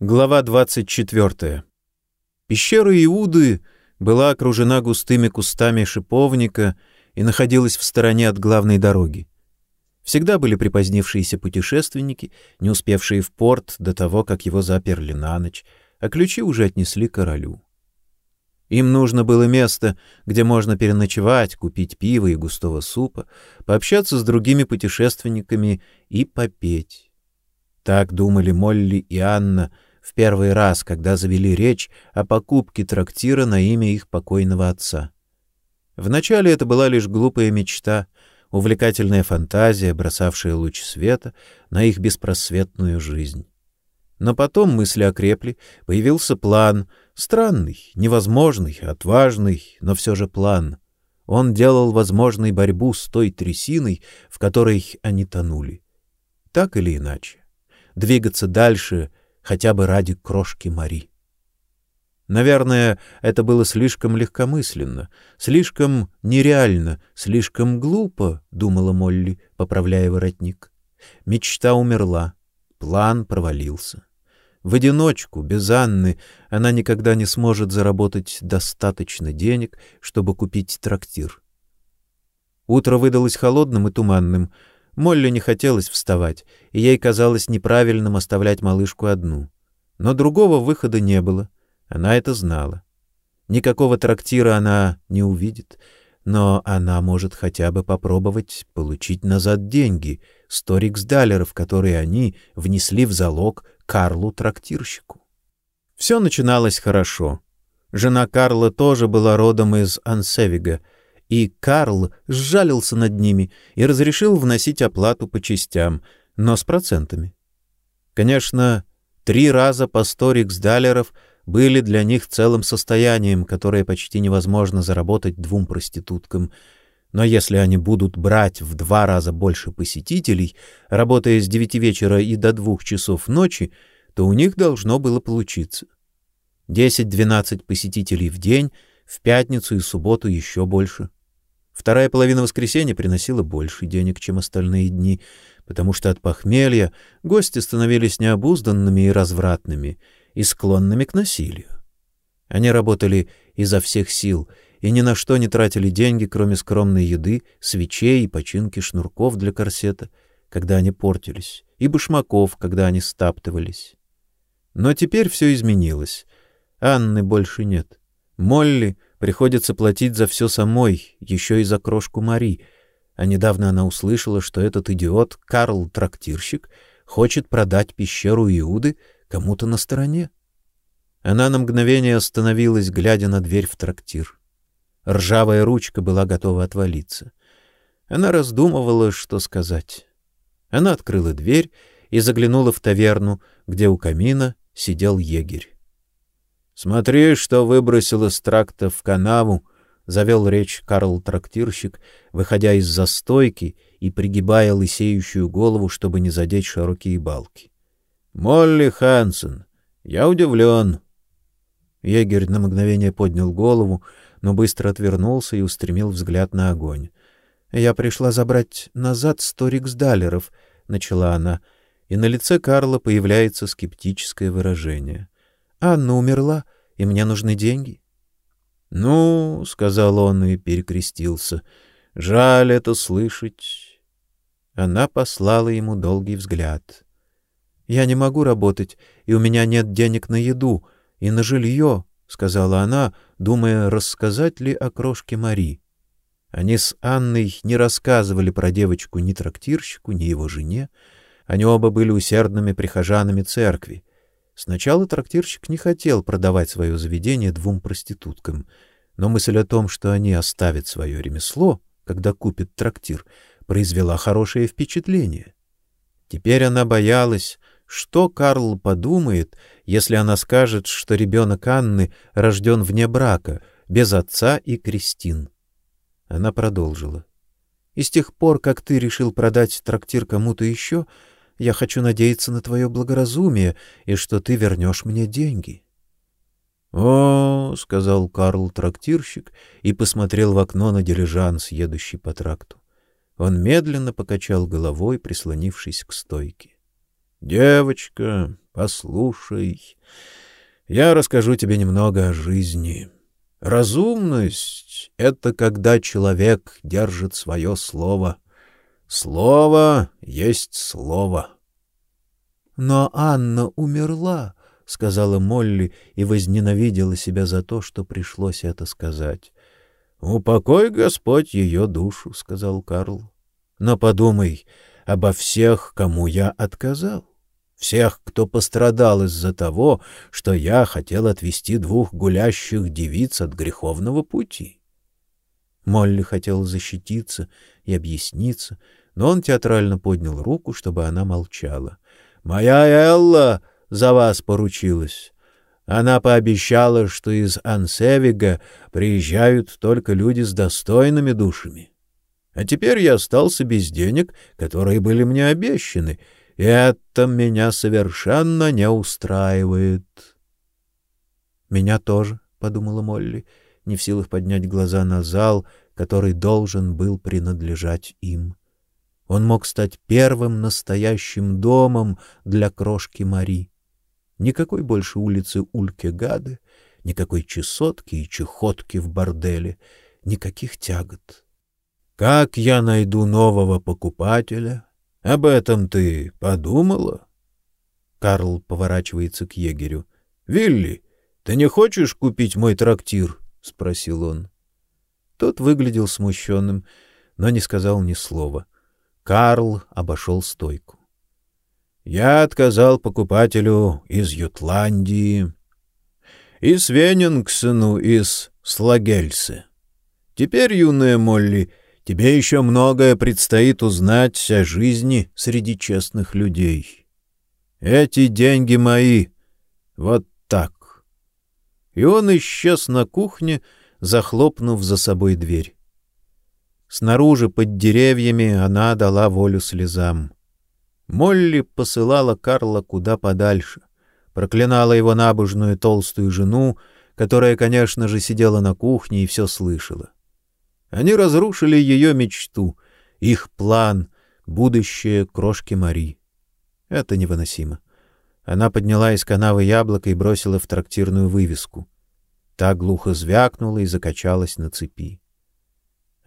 Глава 24. Пещера Иуды была окружена густыми кустами шиповника и находилась в стороне от главной дороги. Всегда были припозднившиеся путешественники, не успевшие в порт до того, как его заперли на ночь, а ключи уже отнесли королю. Им нужно было место, где можно переночевать, купить пиво и густого супа, пообщаться с другими путешественниками и попеть. Так думали Молли и Анна — в первый раз, когда завели речь о покупке трактира на имя их покойного отца. Вначале это была лишь глупая мечта, увлекательная фантазия, бросавшая луч света на их беспросветную жизнь. Но потом мысли окрепли, появился план, странный, невозможный, отважный, но все же план. Он делал возможной борьбу с той трясиной, в которой они тонули. Так или иначе, двигаться дальше хотя бы ради крошки Мари. Наверное, это было слишком легкомысленно, слишком нереально, слишком глупо, думала Молли, поправляя воротник. Мечта умерла, план провалился. В одиночку, без Анны, она никогда не сможет заработать достаточно денег, чтобы купить трактир. Утро выдалось холодным и туманным. Молли не хотелось вставать, и ей казалось неправильным оставлять малышку одну. Но другого выхода не было. Она это знала. Никакого трактира она не увидит, но она может хотя бы попробовать получить назад деньги, сто риксдалеров, которые они внесли в залог Карлу-трактирщику. Все начиналось хорошо. Жена Карла тоже была родом из Ансевига — и Карл сжалился над ними и разрешил вносить оплату по частям, но с процентами. Конечно, три раза по сто риксдалеров были для них целым состоянием, которое почти невозможно заработать двум проституткам. Но если они будут брать в два раза больше посетителей, работая с девяти вечера и до двух часов ночи, то у них должно было получиться. Десять-двенадцать посетителей в день, в пятницу и субботу еще больше — Вторая половина воскресенья приносила больше денег, чем остальные дни, потому что от похмелья гости становились необузданными и развратными, и склонными к насилию. Они работали изо всех сил и ни на что не тратили деньги, кроме скромной еды, свечей и починки шнурков для корсета, когда они портились, и башмаков, когда они стаптывались. Но теперь все изменилось. Анны больше нет. Молли — Приходится платить за все самой, еще и за крошку Мари. А недавно она услышала, что этот идиот Карл трактирщик хочет продать пещеру Иуды кому-то на стороне. Она на мгновение остановилась, глядя на дверь в трактир. Ржавая ручка была готова отвалиться. Она раздумывала, что сказать. Она открыла дверь и заглянула в таверну, где у камина сидел егерь. Смотри, что выбросил из тракта в канаву, завел речь Карл-трактирщик, выходя из застойки и пригибая лысеющую голову, чтобы не задеть широкие балки. Молли Хансен, я удивлен. Егерь на мгновение поднял голову, но быстро отвернулся и устремил взгляд на огонь. Я пришла забрать назад сто риксдалеров, начала она, и на лице Карла появляется скептическое выражение. Анна умерла, и мне нужны деньги. — Ну, — сказал он и перекрестился, — жаль это слышать. Она послала ему долгий взгляд. — Я не могу работать, и у меня нет денег на еду и на жилье, — сказала она, думая, рассказать ли о крошке Мари. Они с Анной не рассказывали про девочку ни трактирщику, ни его жене. Они оба были усердными прихожанами церкви. Сначала трактирщик не хотел продавать свое заведение двум проституткам, но мысль о том, что они оставят свое ремесло, когда купят трактир, произвела хорошее впечатление. Теперь она боялась, что Карл подумает, если она скажет, что ребенок Анны рожден вне брака, без отца и крестин. Она продолжила: "И с тех пор, как ты решил продать трактир кому-то еще, я хочу надеяться на твое благоразумие и что ты вернешь мне деньги. — О, — сказал Карл-трактирщик и посмотрел в окно на дилижанс, едущий по тракту. Он медленно покачал головой, прислонившись к стойке. Девочка, послушай, я расскажу тебе немного о жизни. Разумность — это когда человек держит свое слово. Слово есть слово. Но Анна умерла, — сказала Молли и возненавидела себя за то, что пришлось это сказать. — Упокой, Господь, ее душу, — сказал Карл. — Но подумай обо всех, кому я отказал. Всех, кто пострадал из-за того, что я хотел отвести двух гулящих девиц от греховного пути. Молли хотела защититься и объясниться, но он театрально поднял руку, чтобы она молчала. Моя Элла за вас поручилась. Она пообещала, что из Ансевига приезжают только люди с достойными душами. А теперь я остался без денег, которые были мне обещаны, и это меня совершенно не устраивает. Меня тоже, подумала Молли, не в силах поднять глаза на зал, который должен был принадлежать им. Он мог стать первым настоящим домом для крошки Мари. Никакой больше улицы Улькегады, никакой чесотки и чехотки в борделе, никаких тягот. Как я найду нового покупателя? Об этом ты подумала? Карл поворачивается к егерю. Вилли, ты не хочешь купить мой трактир? спросил он. Тот выглядел смущенным, но не сказал ни слова. Карл обошел стойку. Я отказал покупателю из Ютландии и Свенингсену из Слагельсе. Теперь, юная Молли, тебе еще многое предстоит узнать о жизни среди честных людей. Эти деньги мои. Вот так. И он исчез на кухне, захлопнув за собой дверь. Снаружи под деревьями она дала волю слезам. Молли посылала Карла куда подальше, проклинала его набожную толстую жену, которая, конечно же, сидела на кухне и все слышала. Они разрушили ее мечту, их план, будущее крошки Мари. Это невыносимо. Она подняла из канавы яблоко и бросила в трактирную вывеску. Та глухо звякнула и закачалась на цепи.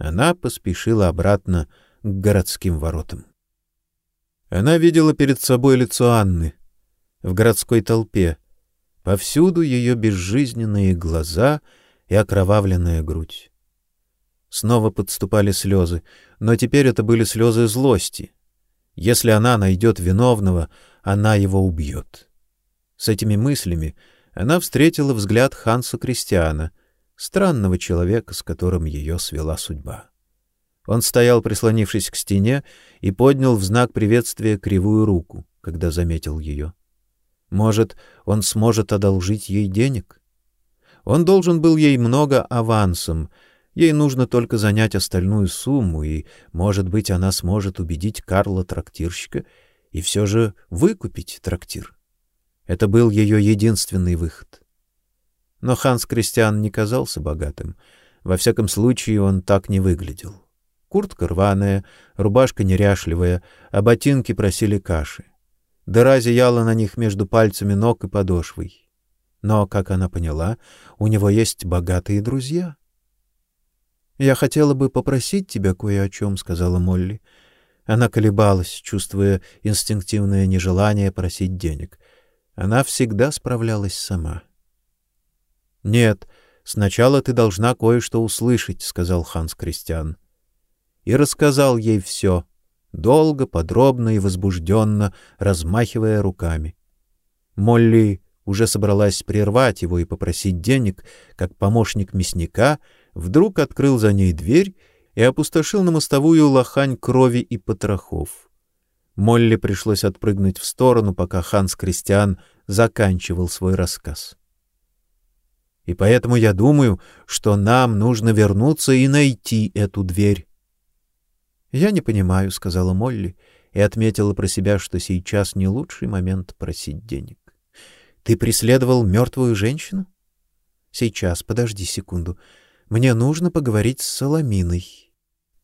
Она поспешила обратно к городским воротам. Она видела перед собой лицо Анны в городской толпе. Повсюду ее безжизненные глаза и окровавленная грудь. Снова подступали слезы, но теперь это были слезы злости. Если она найдет виновного, она его убьет. С этими мыслями она встретила взгляд Ханса Кристиана, странного человека, с которым ее свела судьба. Он стоял, прислонившись к стене, и поднял в знак приветствия кривую руку, когда заметил ее. Может, он сможет одолжить ей денег? Он должен был ей много авансом. Ей нужно только занять остальную сумму, и, может быть, она сможет убедить Карла трактирщика и все же выкупить трактир. Это был ее единственный выход. Но Ханс Кристиан не казался богатым. Во всяком случае, он так не выглядел. Куртка рваная, рубашка неряшливая, а ботинки просили каши. Дыра зияла на них между пальцами ног и подошвой. Но, как она поняла, у него есть богатые друзья. «Я хотела бы попросить тебя кое о чем», — сказала Молли. Она колебалась, чувствуя инстинктивное нежелание просить денег. Она всегда справлялась сама. Нет, сначала ты должна кое-что услышать, сказал Ханс Кристиан. И рассказал ей все, долго, подробно и возбужденно, размахивая руками. Молли уже собралась прервать его и попросить денег, как помощник мясника вдруг открыл за ней дверь и опустошил на мостовую лохань крови и потрохов. Молли пришлось отпрыгнуть в сторону, пока Ханс Кристиан заканчивал свой рассказ. И поэтому я думаю, что нам нужно вернуться и найти эту дверь. Я не понимаю, сказала Молли и отметила про себя, что сейчас не лучший момент просить денег. Ты преследовал мертвую женщину? Сейчас, подожди секунду. Мне нужно поговорить с Соломиной.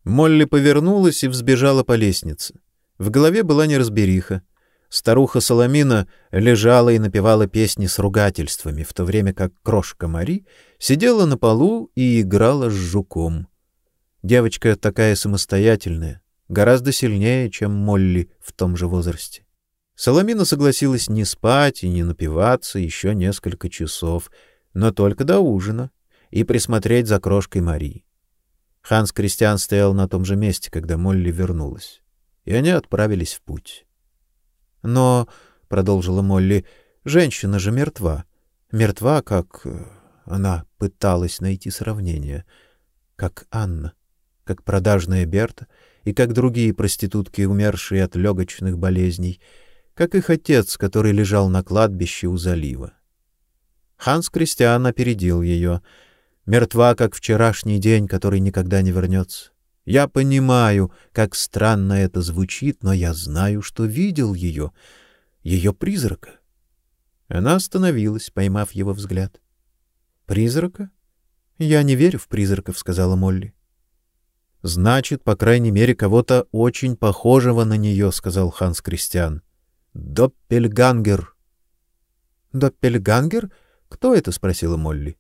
Молли повернулась и взбежала по лестнице. В голове была неразбериха. Старуха Соломина лежала и напевала песни с ругательствами, в то время как крошка Мари сидела на полу и играла с жуком. Девочка такая самостоятельная, гораздо сильнее, чем Молли в том же возрасте. Соломина согласилась не спать и не напиваться еще несколько часов, но только до ужина, и присмотреть за крошкой Мари. Ханс Кристиан стоял на том же месте, когда Молли вернулась, и они отправились в путь. Но, — продолжила Молли, — женщина же мертва. Мертва, как... Э, она пыталась найти сравнение. Как Анна, как продажная Берта и как другие проститутки, умершие от легочных болезней, как их отец, который лежал на кладбище у залива. Ханс Кристиан опередил ее. Мертва, как вчерашний день, который никогда не вернется. Я понимаю, как странно это звучит, но я знаю, что видел ее, ее призрака. Она остановилась, поймав его взгляд. Призрака? Я не верю в призраков, сказала Молли. Значит, по крайней мере, кого-то очень похожего на нее», — сказал Ханс Кристиан. Доппельгангер. Доппельгангер? Кто это? спросила Молли.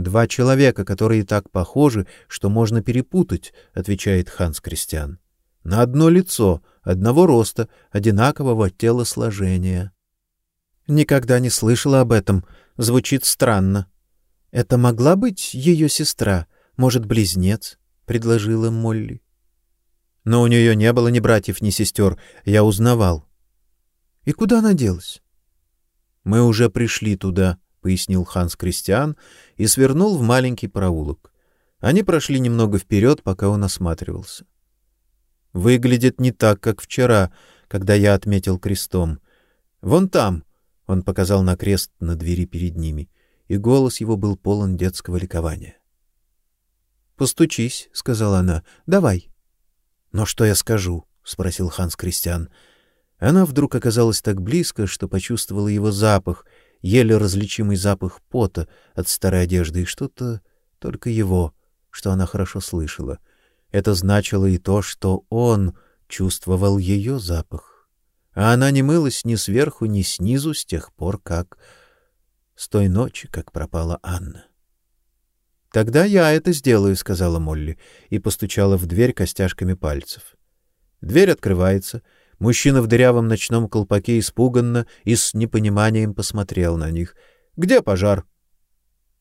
Два человека, которые так похожи, что можно перепутать, отвечает Ханс Кристиан. На одно лицо, одного роста, одинакового телосложения. Никогда не слышала об этом. Звучит странно. Это могла быть ее сестра, может, близнец, предложила Молли. Но у нее не было ни братьев, ни сестер, я узнавал. И куда она делась? Мы уже пришли туда, — пояснил Ханс Кристиан и свернул в маленький проулок. Они прошли немного вперед, пока он осматривался. Выглядит не так, как вчера, когда я отметил крестом. Вон там, — он показал на крест на двери перед ними, и голос его был полон детского ликования. «Постучись», — сказала она, — «давай». «Но что я скажу?» — спросил Ханс Кристиан. Она вдруг оказалась так близко, что почувствовала его запах — еле различимый запах пота от старой одежды и что-то только его, что она хорошо слышала. Это значило и то, что он чувствовал ее запах. А она не мылась ни сверху, ни снизу с тех пор, как... С той ночи, как пропала Анна. «Тогда я это сделаю», — сказала Молли и постучала в дверь костяшками пальцев. Дверь открывается — Мужчина в дырявом ночном колпаке испуганно и с непониманием посмотрел на них. «Где пожар?»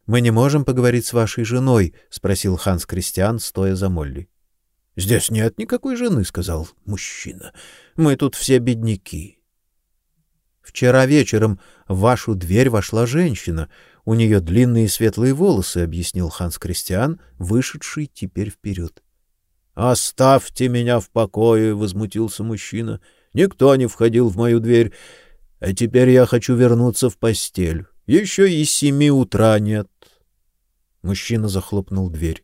«Мы не можем поговорить с вашей женой?» — спросил Ханс Кристиан, стоя за Молли. «Здесь нет никакой жены», — сказал мужчина. «Мы тут все бедняки». «Вчера вечером в вашу дверь вошла женщина. У нее длинные светлые волосы», — объяснил Ханс Кристиан, вышедший теперь вперед. «Оставьте меня в покое!» — возмутился мужчина. «Никто не входил в мою дверь, а теперь я хочу вернуться в постель. Еще и семи утра нет». Мужчина захлопнул дверь.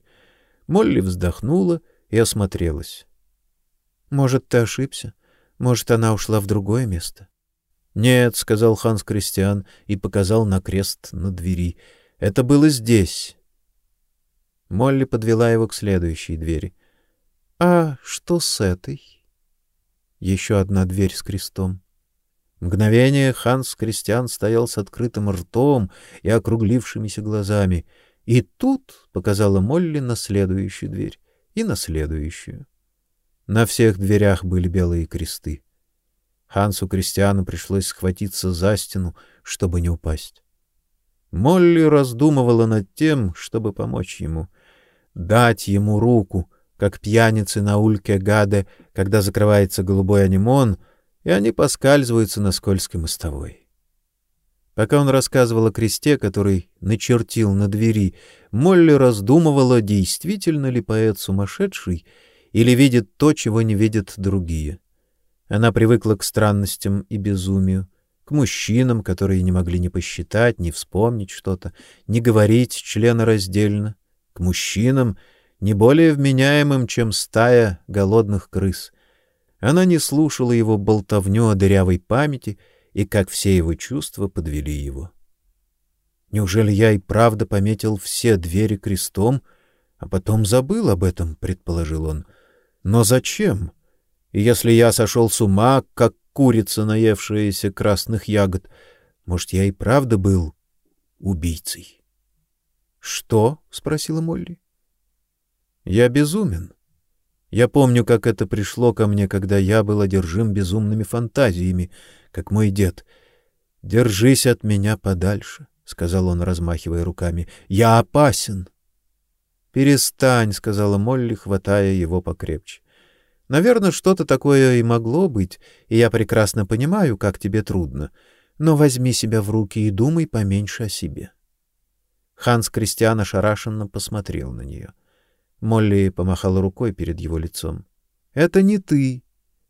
Молли вздохнула и осмотрелась. «Может, ты ошибся? Может, она ушла в другое место?» «Нет», — сказал Ханс Кристиан и показал на крест на двери. «Это было здесь». Молли подвела его к следующей двери — а что с этой? Еще одна дверь с крестом. Мгновение Ханс Кристиан стоял с открытым ртом и округлившимися глазами. И тут показала Молли на следующую дверь и на следующую. На всех дверях были белые кресты. Хансу Кристиану пришлось схватиться за стену, чтобы не упасть. Молли раздумывала над тем, чтобы помочь ему, дать ему руку, как пьяницы на ульке Гаде, когда закрывается голубой анимон, и они поскальзываются на скользкой мостовой. Пока он рассказывал о кресте, который начертил на двери, Молли раздумывала, действительно ли поэт сумасшедший или видит то, чего не видят другие. Она привыкла к странностям и безумию, к мужчинам, которые не могли ни посчитать, ни вспомнить что-то, ни говорить членораздельно, к мужчинам, не более вменяемым, чем стая голодных крыс. Она не слушала его болтовню о дырявой памяти, и, как все его чувства, подвели его. Неужели я и правда пометил все двери крестом, а потом забыл об этом, предположил он. Но зачем? Если я сошел с ума, как курица, наевшаяся красных ягод. Может, я и правда был убийцей? — Что? — спросила Молли. — Я безумен. Я помню, как это пришло ко мне, когда я был одержим безумными фантазиями, как мой дед. Держись от меня подальше, сказал он, размахивая руками. Я опасен. Перестань, сказала Молли, хватая его покрепче. Наверное, что-то такое и могло быть, и я прекрасно понимаю, как тебе трудно. Но возьми себя в руки и думай поменьше о себе. Ханс Кристиан ошарашенно посмотрел на нее. — Молли помахала рукой перед его лицом. Это не ты,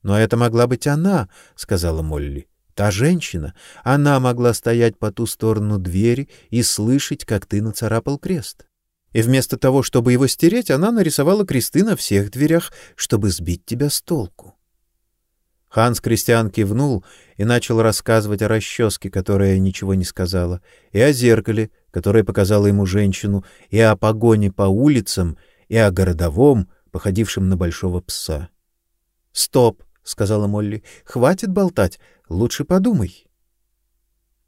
но это могла быть она, сказала Молли. Та женщина, она могла стоять по ту сторону двери и слышать, как ты нацарапал крест. И вместо того, чтобы его стереть, она нарисовала кресты на всех дверях, чтобы сбить тебя с толку. Ханс Кристиан кивнул и начал рассказывать о расческе, которая ничего не сказала, и о зеркале, которое показала ему женщину, и о погоне по улицам, и о городовом, походившем на большого пса. "Стоп", сказала Молли. "Хватит болтать, лучше подумай".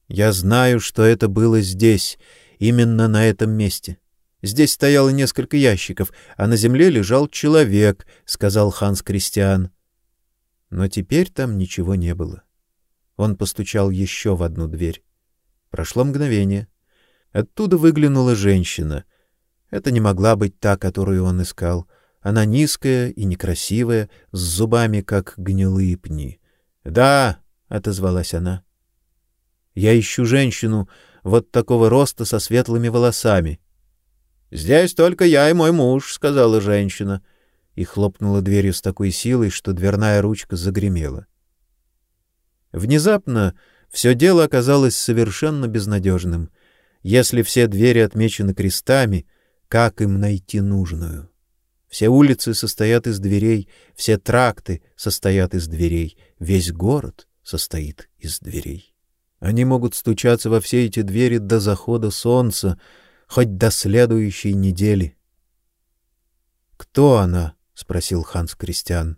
Я знаю, что это было здесь, именно на этом месте. Здесь стояло несколько ящиков, а на земле лежал человек, сказал Ханс Кристиан. Но теперь там ничего не было. Он постучал еще в одну дверь. Прошло мгновение. Оттуда выглянула женщина — это не могла быть та, которую он искал. Она низкая и некрасивая, с зубами как гнилые пни. "Да", отозвалась она. "Я ищу женщину вот такого роста со светлыми волосами". "Здесь только я и мой муж", сказала женщина и хлопнула дверью с такой силой, что дверная ручка загремела. Внезапно все дело оказалось совершенно безнадежным. Если все двери отмечены крестами, как им найти нужную? Все улицы состоят из дверей, все тракты состоят из дверей, весь город состоит из дверей. Они могут стучаться во все эти двери до захода солнца, хоть до следующей недели. Кто она? спросил Ханс Кристиан.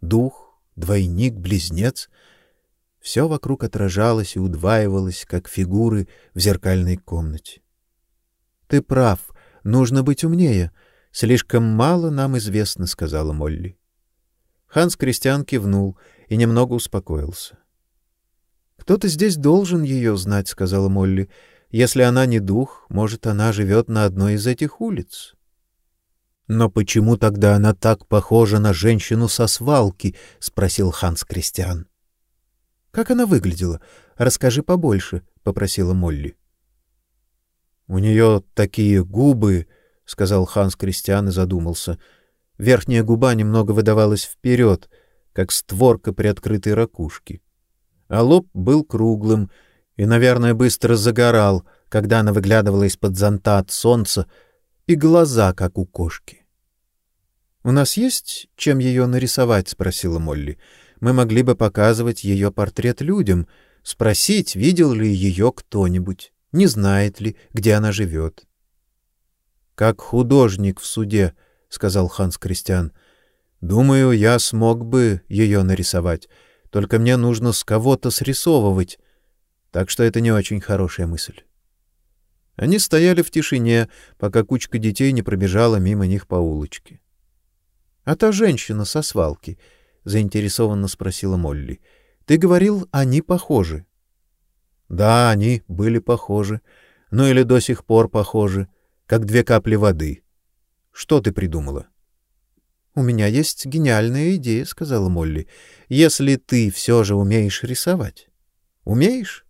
Дух, двойник, близнец? Все вокруг отражалось и удваивалось, как фигуры в зеркальной комнате. Ты прав, Нужно быть умнее. Слишком мало нам известно, сказала Молли. Ханс Кристиан кивнул и немного успокоился. Кто-то здесь должен ее знать, сказала Молли. Если она не дух, может, она живет на одной из этих улиц. Но почему тогда она так похожа на женщину со свалки? спросил Ханс Кристиан. Как она выглядела? Расскажи побольше, попросила Молли. У нее такие губы, сказал Ханс Кристиан и задумался. Верхняя губа немного выдавалась вперед, как створка приоткрытой ракушки. А лоб был круглым и, наверное, быстро загорал, когда она выглядывала из-под зонта от солнца, и глаза как у кошки. У нас есть чем ее нарисовать, спросила Молли. Мы могли бы показывать ее портрет людям, спросить, видел ли ее кто-нибудь не знает ли, где она живет. — Как художник в суде, — сказал Ханс Кристиан. — Думаю, я смог бы ее нарисовать, только мне нужно с кого-то срисовывать, так что это не очень хорошая мысль. Они стояли в тишине, пока кучка детей не пробежала мимо них по улочке. — А та женщина со свалки? — заинтересованно спросила Молли. — Ты говорил, они похожи. Да, они были похожи, ну или до сих пор похожи, как две капли воды. Что ты придумала? У меня есть гениальная идея, сказала Молли. Если ты все же умеешь рисовать. Умеешь?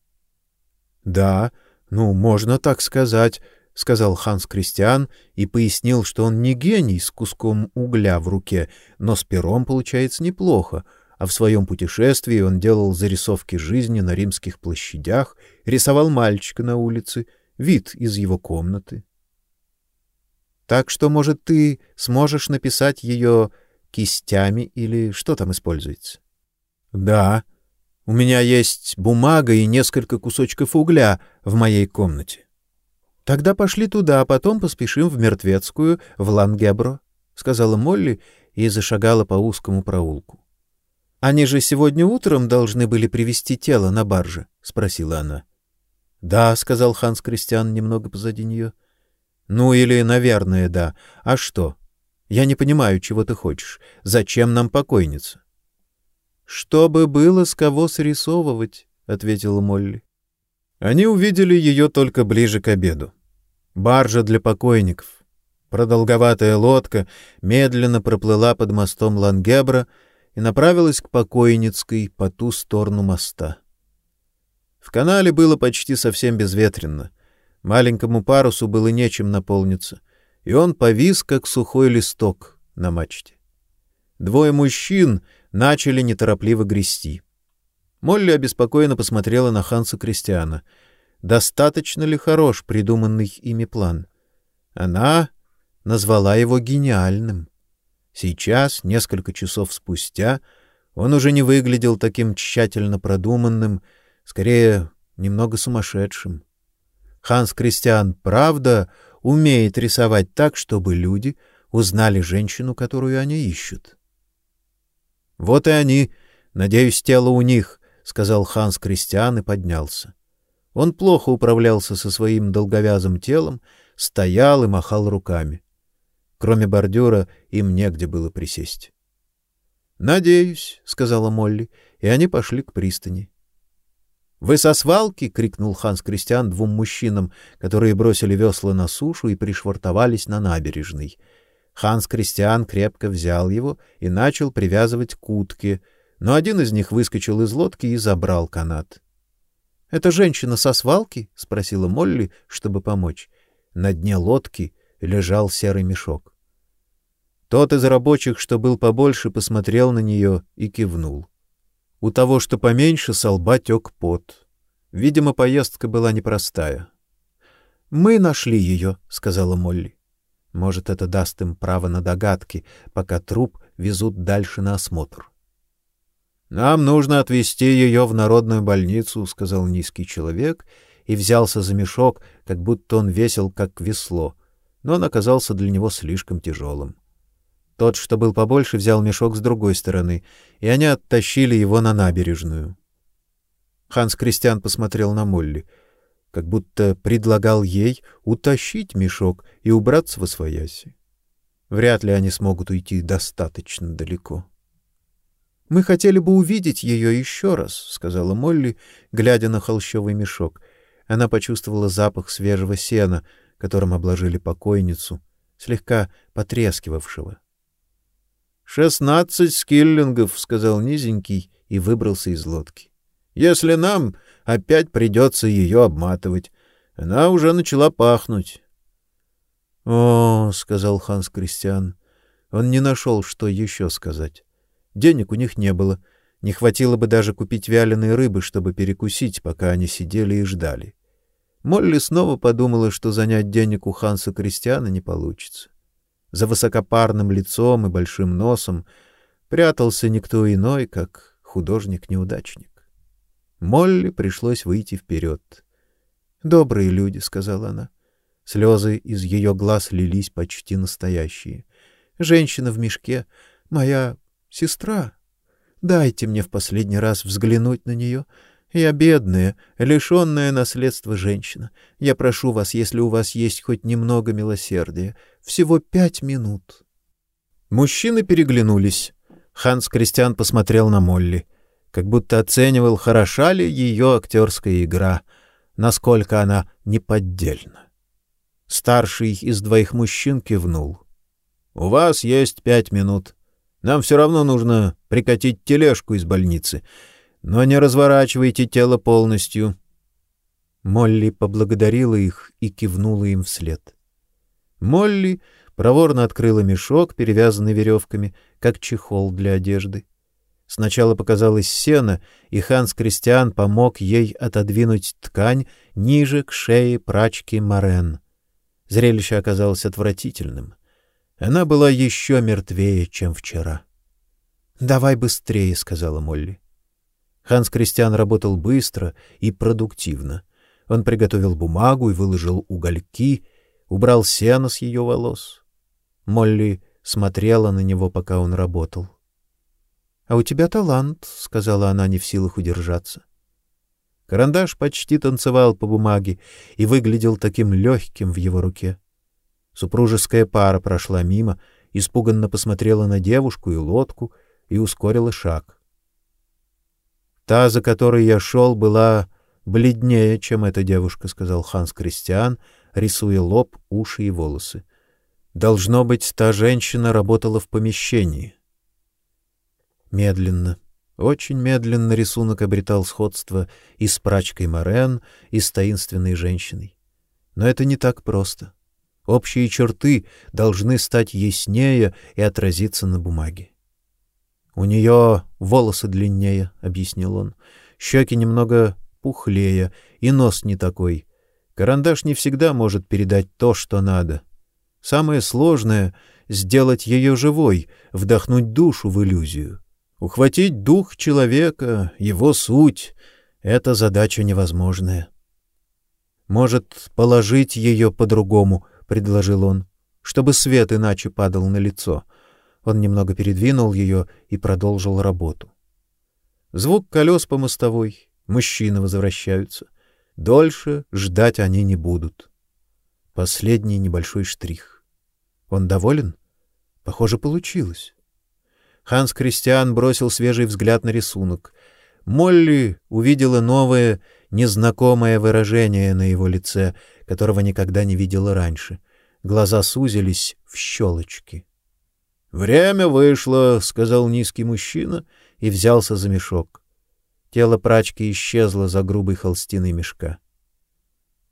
Да, ну, можно так сказать, сказал Ханс Кристиан и пояснил, что он не гений с куском угля в руке, но с пером получается неплохо а в своем путешествии он делал зарисовки жизни на римских площадях, рисовал мальчика на улице, вид из его комнаты. Так что, может, ты сможешь написать ее кистями или что там используется? Да. У меня есть бумага и несколько кусочков угля в моей комнате. Тогда пошли туда, а потом поспешим в Мертвецкую, в Лангебро, сказала Молли и зашагала по узкому проулку. Они же сегодня утром должны были привезти тело на барже, спросила она. Да, сказал Ханс Кристиан немного позади нее. Ну или, наверное, да. А что? Я не понимаю, чего ты хочешь. Зачем нам покойница? Чтобы было с кого срисовывать, ответила Молли. Они увидели ее только ближе к обеду. Баржа для покойников. Продолговатая лодка медленно проплыла под мостом Лангебра и направилась к покойницкой по ту сторону моста. В канале было почти совсем безветренно. Маленькому парусу было нечем наполниться, и он повис, как сухой листок на мачте. Двое мужчин начали неторопливо грести. Молли обеспокоенно посмотрела на Ханса Кристиана. Достаточно ли хорош придуманный ими план? Она назвала его гениальным. Сейчас, несколько часов спустя, он уже не выглядел таким тщательно продуманным, скорее, немного сумасшедшим. Ханс Кристиан, правда, умеет рисовать так, чтобы люди узнали женщину, которую они ищут. Вот и они, надеюсь, тело у них, сказал Ханс Кристиан и поднялся. Он плохо управлялся со своим долговязым телом, стоял и махал руками. Кроме бордюра им негде было присесть. "Надеюсь", сказала Молли, и они пошли к пристани. "Вы со свалки?" крикнул Ханс Кристиан двум мужчинам, которые бросили весла на сушу и пришвартовались на набережной. Ханс Кристиан крепко взял его и начал привязывать к утке, но один из них выскочил из лодки и забрал канат. "Это женщина со свалки?" спросила Молли, чтобы помочь. На дне лодки лежал серый мешок. Тот из рабочих, что был побольше, посмотрел на нее и кивнул. У того, что поменьше, с лба тек пот. Видимо, поездка была непростая. Мы нашли ее», — сказала Молли. Может, это даст им право на догадки, пока труп везут дальше на осмотр. Нам нужно отвезти ее в народную больницу, сказал низкий человек и взялся за мешок, как будто он весил как весло но он оказался для него слишком тяжелым. Тот, что был побольше, взял мешок с другой стороны, и они оттащили его на набережную. Ханс Кристиан посмотрел на Молли, как будто предлагал ей утащить мешок и убраться во свояси. Вряд ли они смогут уйти достаточно далеко. Мы хотели бы увидеть ее еще раз, сказала Молли, глядя на холщовый мешок. Она почувствовала запах свежего сена, которым обложили покойницу, слегка потрескивавшего. «Шестнадцать скиллингов», — сказал низенький и выбрался из лодки. «Если нам опять придется ее обматывать, она уже начала пахнуть». «О», — сказал Ханс Кристиан, — он не нашел, что еще сказать. Денег у них не было, не хватило бы даже купить вяленой рыбы, чтобы перекусить, пока они сидели и ждали. Молли снова подумала, что занять денег у Ханса Кристиана не получится. За высокопарным лицом и большим носом прятался никто иной, как художник-неудачник. Молли пришлось выйти вперед. "Добрые люди", сказала она. Слезы из ее глаз лились почти настоящие. "Женщина в мешке, моя сестра. Дайте мне в последний раз взглянуть на нее. Я бедная, лишенная наследства женщина. Я прошу вас, если у вас есть хоть немного милосердия, всего пять минут. Мужчины переглянулись. Ханс Кристиан посмотрел на Молли, как будто оценивал, хороша ли ее актерская игра, насколько она неподдельна. Старший из двоих мужчин кивнул. У вас есть пять минут. Нам все равно нужно прикатить тележку из больницы но не разворачивайте тело полностью. Молли поблагодарила их и кивнула им вслед. Молли проворно открыла мешок, перевязанный веревками, как чехол для одежды. Сначала показалось сено, и Ханс Кристиан помог ей отодвинуть ткань ниже к шее прачки Марен. Зрелище оказалось отвратительным. Она была еще мертвее, чем вчера. "Давай быстрее", сказала Молли. Ханс Кристиан работал быстро и продуктивно. Он приготовил бумагу и выложил угольки, убрал сено с ее волос. Молли смотрела на него, пока он работал. — А у тебя талант, — сказала она, не в силах удержаться. Карандаш почти танцевал по бумаге и выглядел таким легким в его руке. Супружеская пара прошла мимо, испуганно посмотрела на девушку и лодку и ускорила шаг. Та, за которой я шел, была бледнее, чем эта девушка, сказал Ханс Кристиан, рисуя лоб, уши и волосы. Должно быть, та женщина работала в помещении. Медленно, очень медленно рисунок обретал сходство и с прачкой Морен, и с таинственной женщиной. Но это не так просто. Общие черты должны стать яснее и отразиться на бумаге. У нее волосы длиннее, объяснил он. щеки немного пухлее, и нос не такой. Карандаш не всегда может передать то, что надо. Самое сложное сделать ее живой, вдохнуть душу в иллюзию. Ухватить дух человека, его суть это задача невозможная. Может, положить ее по-другому, предложил он, чтобы свет иначе падал на лицо. Он немного передвинул ее и продолжил работу. Звук колес по мостовой, мужчины возвращаются. Дольше ждать они не будут. Последний небольшой штрих. Он доволен? Похоже, получилось. Ханс Кристиан бросил свежий взгляд на рисунок. Молли увидела новое, незнакомое выражение на его лице, которого никогда не видела раньше. Глаза сузились в щелочки. Время вышло, сказал низкий мужчина и взялся за мешок. Тело прачки исчезло за грубой холстиной мешка.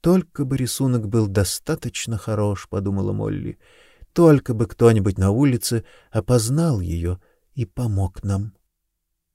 Только бы рисунок был достаточно хорош, подумала Молли. Только бы кто-нибудь на улице опознал ее и помог нам.